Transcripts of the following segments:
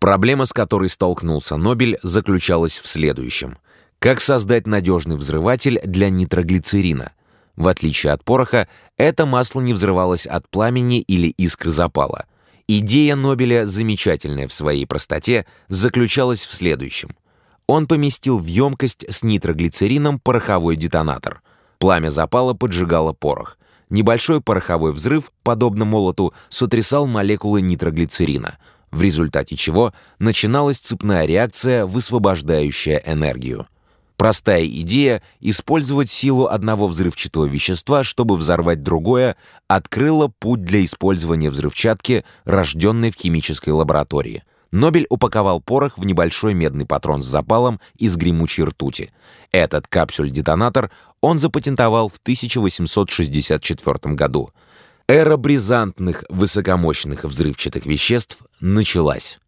Проблема, с которой столкнулся Нобель, заключалась в следующем. Как создать надежный взрыватель для нитроглицерина? В отличие от пороха, это масло не взрывалось от пламени или искры запала. Идея Нобеля, замечательная в своей простоте, заключалась в следующем. Он поместил в емкость с нитроглицерином пороховой детонатор. Пламя запала поджигало порох. Небольшой пороховой взрыв, подобно молоту, сотрясал молекулы нитроглицерина — в результате чего начиналась цепная реакция, высвобождающая энергию. Простая идея использовать силу одного взрывчатого вещества, чтобы взорвать другое, открыла путь для использования взрывчатки, рожденной в химической лаборатории. Нобель упаковал порох в небольшой медный патрон с запалом из гремучей ртути. Этот капсюль-детонатор он запатентовал в 1864 году. Эра бризантных высокомощных взрывчатых веществ началась.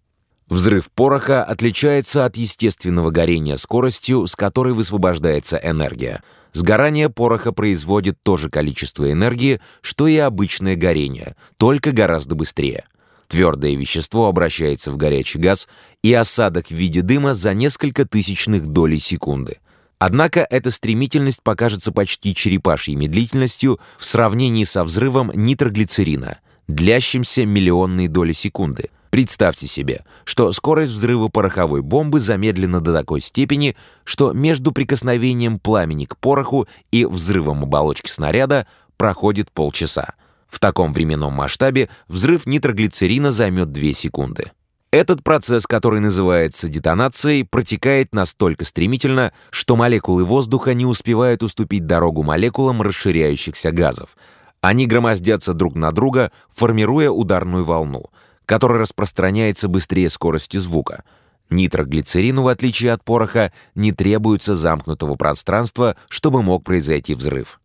Взрыв пороха отличается от естественного горения скоростью, с которой высвобождается энергия. Сгорание пороха производит то же количество энергии, что и обычное горение, только гораздо быстрее. Твердое вещество обращается в горячий газ, и осадок в виде дыма за несколько тысячных долей секунды – Однако эта стремительность покажется почти черепашьей медлительностью в сравнении со взрывом нитроглицерина, длящимся миллионные доли секунды. Представьте себе, что скорость взрыва пороховой бомбы замедлена до такой степени, что между прикосновением пламени к пороху и взрывом оболочки снаряда проходит полчаса. В таком временном масштабе взрыв нитроглицерина займет 2 секунды. Этот процесс, который называется детонацией, протекает настолько стремительно, что молекулы воздуха не успевают уступить дорогу молекулам расширяющихся газов. Они громоздятся друг на друга, формируя ударную волну, которая распространяется быстрее скорости звука. Нитроглицерину, в отличие от пороха, не требуется замкнутого пространства, чтобы мог произойти взрыв.